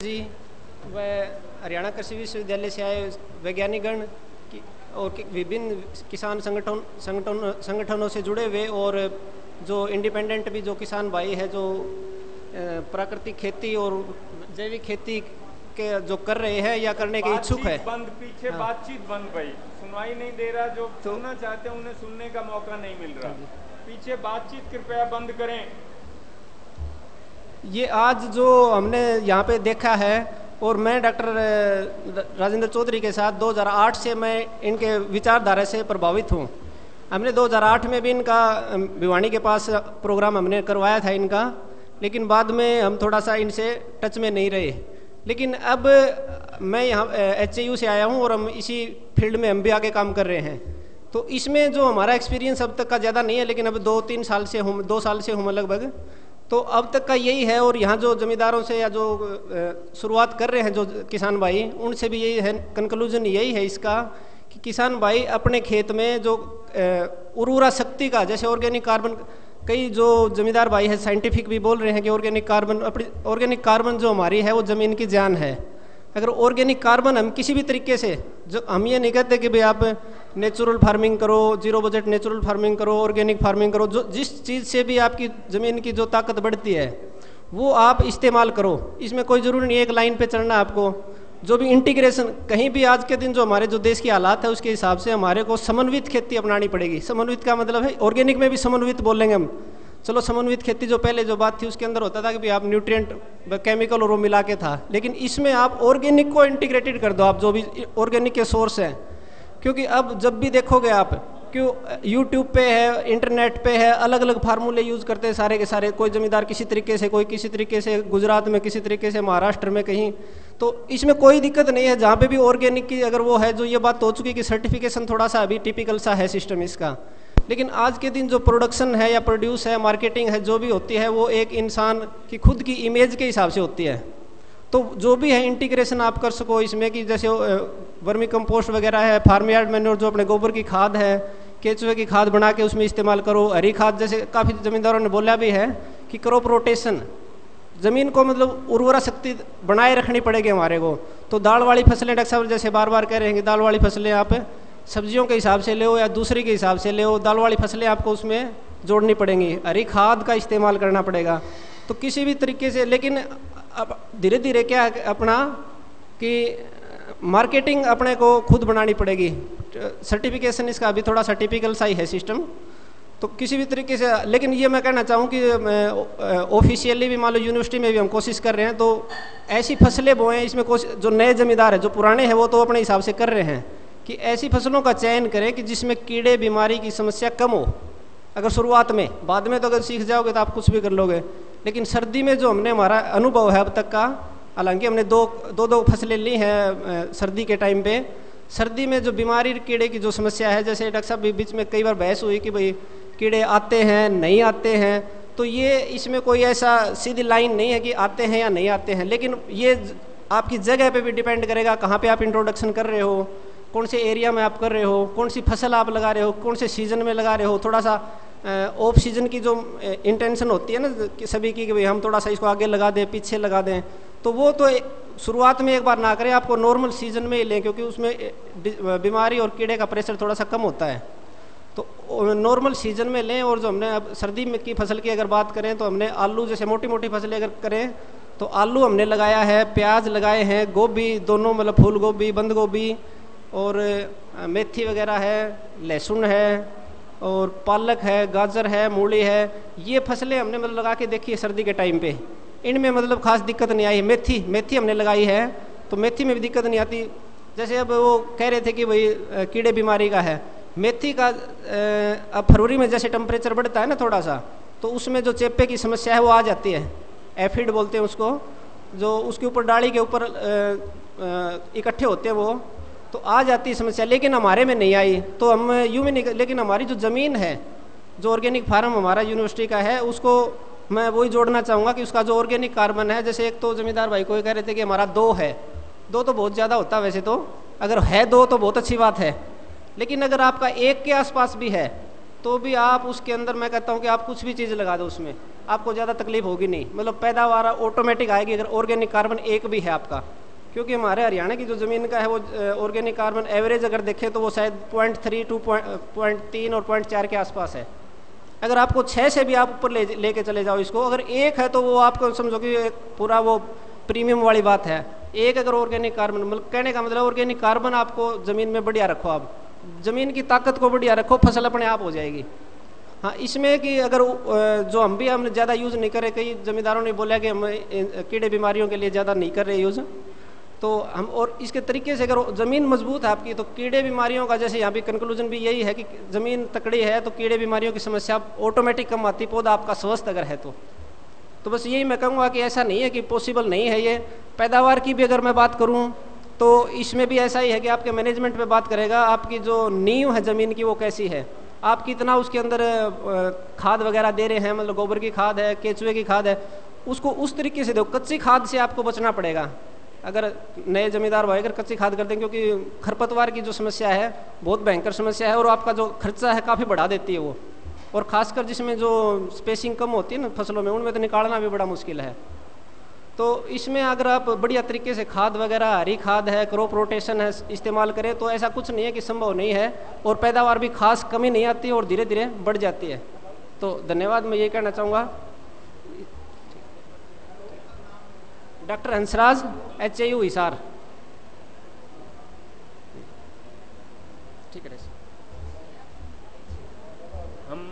जी वह हरियाणा कृषि विश्वविद्यालय से आए वैज्ञानिकगण और विभिन्न किसान संगठन संगठन संगठनों से जुड़े हुए और जो इंडिपेंडेंट भी जो किसान भाई है जो प्राकृतिक खेती और जैविक खेती के जो कर रहे हैं या करने के इच्छुक है। बंद पीछे हाँ। बातचीत बंद भाई। सुनवाई नहीं दे रहा जो तो, सुनना चाहते हैं उन्हें सुनने का मौका नहीं मिल रहा। हाँ पीछे बातचीत कृपया बंद करें। ये आज जो हमने यहाँ पे देखा है, और मैं डॉक्टर राजेंद्र चौधरी के साथ 2008 से मैं इनके विचारधारा से प्रभावित हूँ। हमने 2008 में भी इनका भिवानी के पास प्रोग्राम हमने करवाया था इनका, लेकिन बाद में हम थोड़ा सा इनसे टच में नहीं रहे। लेकिन अब मैं यहाँ एच से आया हूँ और हम इसी फ़ील्ड में हम भी आगे काम कर रहे हैं। तो इसमें जो हमारा एक्सपीरियंस अब तक का ज़्यादा नहीं है, लेकिन अब दो तीन साल से हम, दो साल से हूँ लगभग तो अब तक का यही है और यहाँ जो जमींदारों से या जो शुरुआत कर रहे हैं जो किसान भाई, उनसे भी यही है कंक्लूजन यही है इसका कि किसान भाई अपने खेत में जो उर्वरा शक्ति का, जैसे ऑर्गेनिक कार्बन कई जो जमींदार भाई है साइंटिफिक भी बोल रहे हैं कि ऑर्गेनिक कार्बन अपनी ऑर्गेनिक कार्बन जो हमारी है, वो ज़मीन की जान है। अगर ऑर्गेनिक कार्बन हम किसी भी तरीके से, जो हम ये नहीं कहते कि भाई आप नेचुरल फ़ार्मिंग करो ज़ीरो बजट नेचुरल फ़ार्मिंग करो ऑर्गेनिक फ़ार्मिंग करो, जो, जिस चीज़ से भी आपकी ज़मीन की जो ताकत बढ़ती है, वो आप इस्तेमाल करो। इसमें कोई ज़रूरी नहीं, एक लाइन पे चढ़ना आपको। जो भी इंटीग्रेशन कहीं भी आज के दिन जो हमारे, जो देश की हालात है, उसके हिसाब से हमारे को समन्वित खेती अपनानी पड़ेगी। समन्वित का मतलब है ऑर्गेनिक में भी समन्वित बोलेंगे हम। चलो, समन्वित खेती जो पहले जो बात थी, उसके अंदर होता था कि भाई आप न्यूट्रिएंट केमिकल और वो मिला के था। लेकिन इसमें आप ऑर्गेनिक को इंटीग्रेटेड कर दो, आप जो भी ऑर्गेनिक के सोर्स हैं। क्योंकि अब जब भी देखोगे आप, क्यों यूट्यूब पे है इंटरनेट पे है अलग अलग फार्मूले यूज़ करते हैं सारे के सारे, कोई ज़मींदार किसी तरीके से, कोई किसी तरीके से गुजरात में, किसी तरीके से महाराष्ट्र में कहीं तो इसमें कोई दिक्कत नहीं है। जहाँ पे भी ऑर्गेनिक की अगर वो है, जो ये बात हो चुकी कि सर्टिफिकेशन थोड़ा सा अभी टिपिकल सा है सिस्टम इसका। लेकिन आज के दिन जो प्रोडक्शन है या प्रोड्यूस है मार्केटिंग है, जो भी होती है, वो एक इंसान की खुद की इमेज के हिसाब से होती है। तो जो भी है इंटीग्रेशन आप कर सको इसमें कि जैसे वर्मी कंपोस्ट वगैरह है फार्म यार्ड मैन्योर जो अपने गोबर की खाद है, केचुए की खाद बना के उसमें इस्तेमाल करो, हरी खाद जैसे काफ़ी ज़मींदारों ने बोला भी है कि क्रॉप रोटेशन ज़मीन को मतलब उर्वरा शक्ति बनाए रखनी पड़ेगी हमारे को। तो दाल वाली फ़सलें, डॉक्टर साहब जैसे बार बार कह रहे हैं कि दाल वाली फ़सलें आप सब्जियों के हिसाब से ले या दूसरी के हिसाब से ले दाल वाली फ़सलें आपको उसमें जोड़नी पड़ेंगी। हरी खाद का इस्तेमाल करना पड़ेगा। तो किसी भी तरीके से, लेकिन अब धीरे धीरे क्या अपना कि मार्केटिंग अपने को खुद बनानी पड़ेगी। सर्टिफिकेशन इसका अभी थोड़ा सा टिपिकल सा ही है सिस्टम तो किसी भी तरीके से, लेकिन ये मैं कहना चाहूँ कि ऑफिशियली भी मान लो यूनिवर्सिटी में भी हम कोशिश कर रहे हैं तो ऐसी फ़सलें बोएँ, इसमें जो नए ज़मींदार है, जो पुराने हैं, वो तो अपने हिसाब से कर रहे हैं, कि ऐसी फ़सलों का चयन करें कि जिसमें कीड़े, बीमारी की समस्या कम हो। अगर शुरुआत में, बाद में तो अगर सीख जाओगे तो आप कुछ भी कर लोगे। लेकिन सर्दी में जो हमने हमारा अनुभव है अब तक का, हालाँकि हमने दो दो दो फ़सलें ली हैं सर्दी के टाइम पे। सर्दी में जो बीमारी कीड़े की जो समस्या है, जैसे डॉक्टर साहब बीच में कई बार बहस हुई कि भाई, कीड़े आते हैं, नहीं आते हैं तो ये इसमें कोई ऐसा सीधी लाइन नहीं है कि आते हैं या नहीं आते हैं, लेकिन ये आपकी जगह पे भी डिपेंड करेगा कहाँ पे आप इंट्रोडक्शन कर रहे हो, कौन से एरिया में आप कर रहे हो, कौन सी फ़सल आप लगा रहे हो, कौन से सीज़न में लगा रहे हो, थोड़ा सा ऑफ़ सीज़न की जो इंटेंशन होती है ना, कि सभी की कि भाई हम थोड़ा सा इसको आगे लगा दें, पीछे लगा दें तो वो तो शुरुआत में एक बार ना करें, आपको नॉर्मल सीज़न में ही लें, क्योंकि उसमें बीमारी और कीड़े का प्रेशर थोड़ा सा कम होता है। तो नॉर्मल सीज़न में लें, और जो हमने अब सर्दी में की फ़सल की अगर बात करें तो हमने आलू जैसे मोटी मोटी फ़सलें अगर करें तो आलू हमने लगाया है, प्याज लगाए हैं, गोभी, दोनों मतलब फूल गोभी बंद गोभी और मेथी वगैरह है, लहसुन है और पालक है, गाजर है, मूली है, ये फ़सलें हमने मतलब लगा के देखी है सर्दी के टाइम पे। इनमें मतलब खास दिक्कत नहीं आई। मेथी मेथी हमने लगाई है तो मेथी में भी दिक्कत नहीं आती। जैसे अब वो कह रहे थे कि भाई कीड़े बीमारी का है। मेथी का अब फरवरी में जैसे टेम्परेचर बढ़ता है ना थोड़ा सा तो उसमें जो चेपे की समस्या है वो आ जाती है। एफिड बोलते हैं उसको, जो उसके ऊपर डाली के ऊपर इकट्ठे होते हैं वो। तो आ जाती समस्या, लेकिन हमारे में नहीं आई। तो हम यूँ भी नहीं लेकिन हमारी जो ज़मीन है, जो ऑर्गेनिक फार्म हमारा यूनिवर्सिटी का है, उसको मैं वही जोड़ना चाहूँगा कि उसका जो ऑर्गेनिक कार्बन है, जैसे एक तो ज़मींदार भाई को ये कह रहे थे कि हमारा दो है। दो तो बहुत ज़्यादा होता है वैसे तो। अगर है दो तो बहुत अच्छी बात है। लेकिन अगर आपका एक के आसपास भी है तो भी आप उसके अंदर, मैं कहता हूँ कि आप कुछ भी चीज़ लगा दो उसमें। आपको ज़्यादा तकलीफ़ होगी नहीं। मतलब पैदावार ऑटोमेटिक आएगी अगर ऑर्गेनिक कार्बन एक भी है आपका। क्योंकि हमारे हरियाणा की जो ज़मीन का है वो ऑर्गेनिक कार्बन एवरेज अगर देखें तो वो शायद पॉइंट थ्री टू पॉइंट तीन और पॉइंट चार के आसपास है। अगर आपको छः से भी आप ऊपर ले, लेके चले जाओ इसको, अगर एक है तो वो आपको समझो कि पूरा वो प्रीमियम वाली बात है। एक अगर ऑर्गेनिक कार्बन मतलब कहने का मतलब ऑर्गेनिक कार्बन आपको ज़मीन में बढ़िया रखो आप। ज़मीन की ताकत को बढ़िया रखो, फ़सल अपने आप हो जाएगी। हाँ इसमें कि अगर जो हम भी हमने ज़्यादा यूज़ नहीं करे, कई ज़मींदारों ने बोला कि हम कीड़े बीमारियों के लिए ज़्यादा नहीं कर रहे यूज़ तो हम और इसके तरीके से अगर ज़मीन मज़बूत है आपकी तो कीड़े बीमारियों का जैसे यहाँ भी कंक्लूजन भी यही है कि ज़मीन तकड़ी है तो कीड़े बीमारियों की समस्या ऑटोमेटिक कम आती, पौधा आपका स्वस्थ अगर है तो। तो बस यही मैं कहूँगा कि ऐसा नहीं है कि पॉसिबल नहीं है ये। पैदावार की भी अगर मैं बात करूँ तो इसमें भी ऐसा ही है कि आपके मैनेजमेंट पे बात करेगा, आपकी जो नींव है ज़मीन की वो कैसी है। आप कितना उसके अंदर खाद वगैरह दे रहे हैं मतलब गोबर की खाद है, केचुए की खाद है, उसको उस तरीके से दो कच्ची खाद से आपको बचना पड़ेगा। अगर नए जमींदार भाई अगर कच्ची खाद कर दें क्योंकि खरपतवार की जो समस्या है, बहुत भयंकर समस्या है, और आपका जो खर्चा है काफ़ी बढ़ा देती है वो। और खासकर जिसमें जो स्पेसिंग कम होती है ना फ़सलों में, उनमें तो निकालना भी बड़ा मुश्किल है। तो इसमें अगर आप बढ़िया तरीके से खाद वगैरह, हरी खाद है क्रॉप रोटेशन है, इस्तेमाल करें तो ऐसा कुछ नहीं है कि संभव नहीं है, और पैदावार भी खास कमी नहीं आती, और धीरे धीरे बढ़ जाती है। तो धन्यवाद, मैं ये कहना चाहूँगा। Doctor Hansraj H A U Hisar. ठीक है हम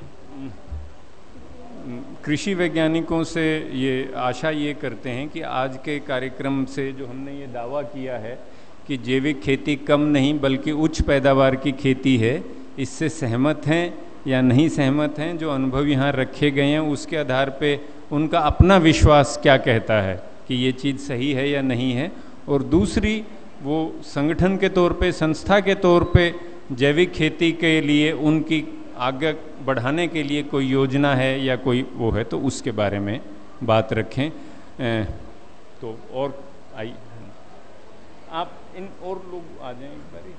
कृषि वैज्ञानिकों से ये आशा ये करते हैं कि आज के कार्यक्रम से जो हमने ये दावा किया है कि जैविक खेती कम नहीं, बल्कि उच्च पैदावार की खेती है, इससे सहमत हैं या नहीं सहमत हैं, जो अनुभव यहाँ रखे गए हैं, उसके आधार पे उनका अपना विश्वास क्या कहता है? कि ये चीज़ सही है या नहीं है। और दूसरी, वो संगठन के तौर पे, संस्था के तौर पे जैविक खेती के लिए, उनकी आगे बढ़ाने के लिए कोई योजना है या कोई वो है तो उसके बारे में बात रखें। तो और आई आप इन और लोग आ जाएँ एक बारी।